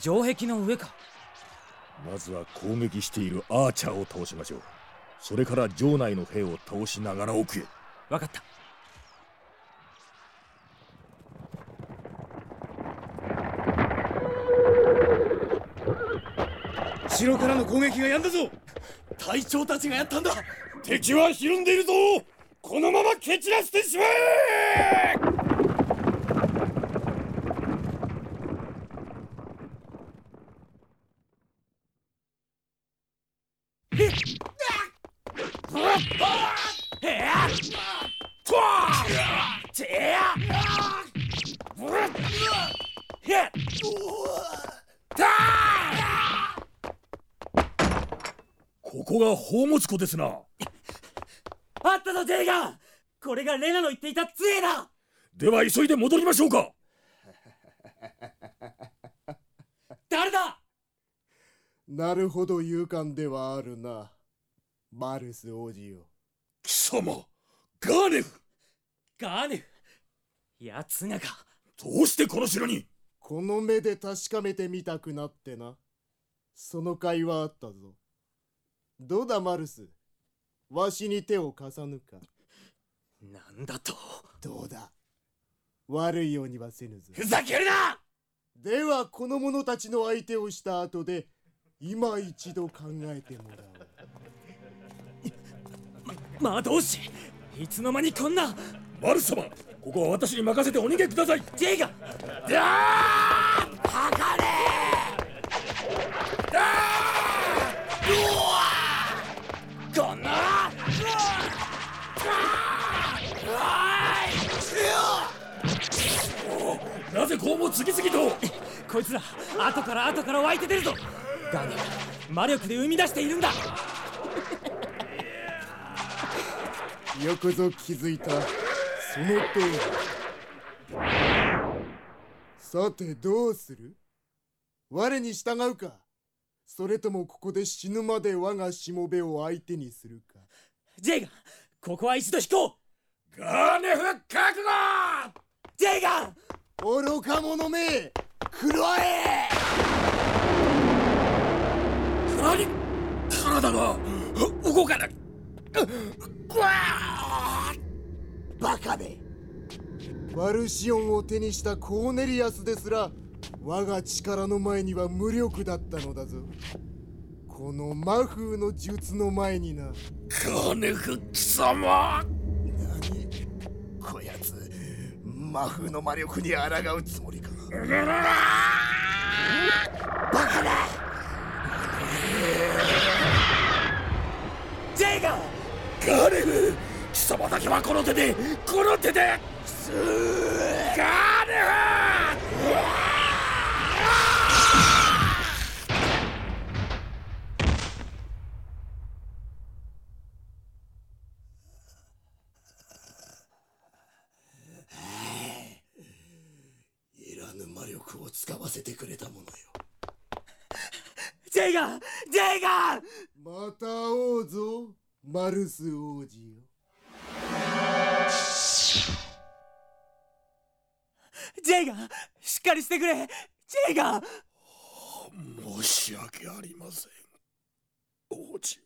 城壁の上か。まずは攻撃しているアーチャーを倒しましょう。それから城内の兵を倒しながら奥へ。分かった。城からの攻撃が止んだぞ。隊長たちがやったんだ。敵はひるんでいるぞ。このまま蹴散らしてしまえここが宝物庫ですな。あったぞジェイガン。これがレナの言っていた杖だ。では急いで戻りましょうか。誰だ？なるほど勇敢ではあるなマルス王子よ。貴様ガーネフ。ガーネフ。奴が。かどうしてこの城に？この目で確かめてみたくなってな。その会話あったぞ。どうだマルス？わしに手を貸さぬか？なんだと？どうだ？悪いようにはせぬぞ。ふざけるな！ではこの者たちの相手をした後で今一度考えてもらおう魔導士いつの間にこんなマル様ここは私に任せてお逃げください。ジェイガンだー測れこんななぜこうも次々とこいつら後から後から湧いて出るぞガーネ魔力で生み出しているんだよくぞ気づいた。その通り。さてどうする？我に従うか。それともここで死ぬまで我がしもべを相手にするか。ジェイガンここは一度引こう。ガーネフ覚悟ジェイガン愚か者め食らえ！何？体が動かないバカめ。ワルシオンを手にしたコーネリアスですら我が力の前には無力だったのだぞ。この魔風の術の前にな。ガーネフ貴様。何？こやつ魔風の魔力に抗うつもりか。ジェイガンガーネフ貴様だけはこの手でこの手でガーネいらぬ魔力を使わせてくれたものよ。ジェイガンジェイガンまた会おうぞマルス王子よ。ジェイガンしっかりしてくれ。ジェイガ申し訳ありません。王子。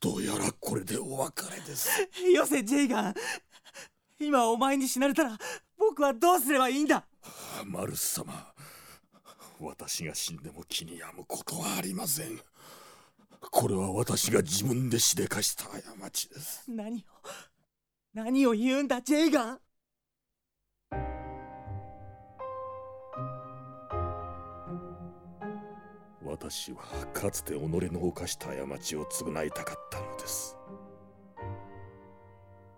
どうやらこれでお別れです。よせジェイガン今お前に死なれたら僕はどうすればいいんだ。マルス様。私が死んでも気に病むことはありませんこれは私が自分でしでかした過ちです。何を何を言うんだジェイガン私はかつて己の犯した過ちを償いたかったのです。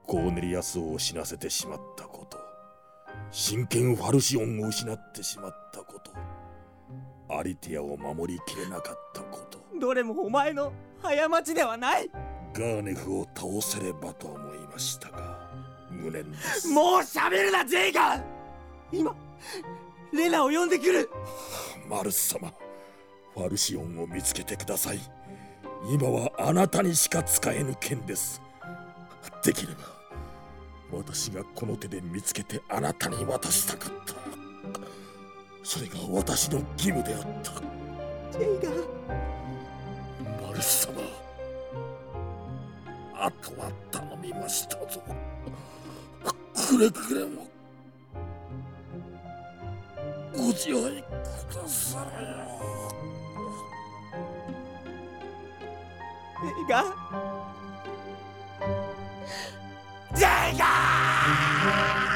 コーネリアスを死なせてしまったこと真剣ファルシオンを失ってしまったことアリティアを守りきれなかったことどれもお前の過ちではない。ガーネフを倒せればと思いましたが無念です。もう喋るなジェイガン。今レナを呼んでくる。マルス様ファルシオンを見つけてください。今はあなたにしか使えぬ剣です。できれば私がこの手で見つけてあなたに渡したかった。それが私の義務であった。ジェイがマルス様。あとは頼みましたぞ。くれぐれも。ご自愛くださいジェイがジェイが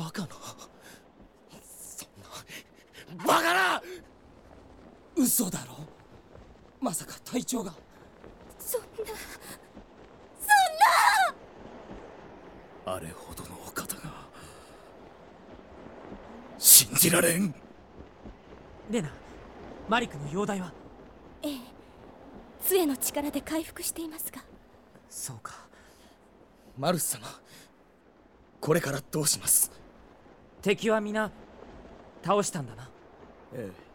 バカな。そんなバカな。嘘だろ。まさか隊長が。そんなあれほどのお方が。信じられん。レナマリクの容体は？ええ。杖の力で回復していますが。そうか。マルス様これからどうします？敵は皆倒したんだな。ええ。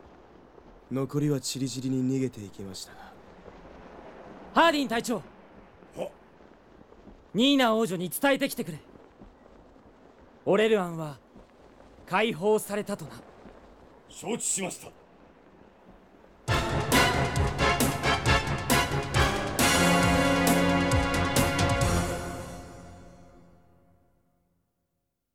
残りはチリチリに逃げていきましたがハーディン隊長。ニーナ王女に伝えてきてくれ。オレルアンは解放されたとな。承知しました